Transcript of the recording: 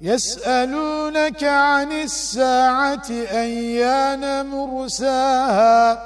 يسألونك عن الساعة أيان مرساها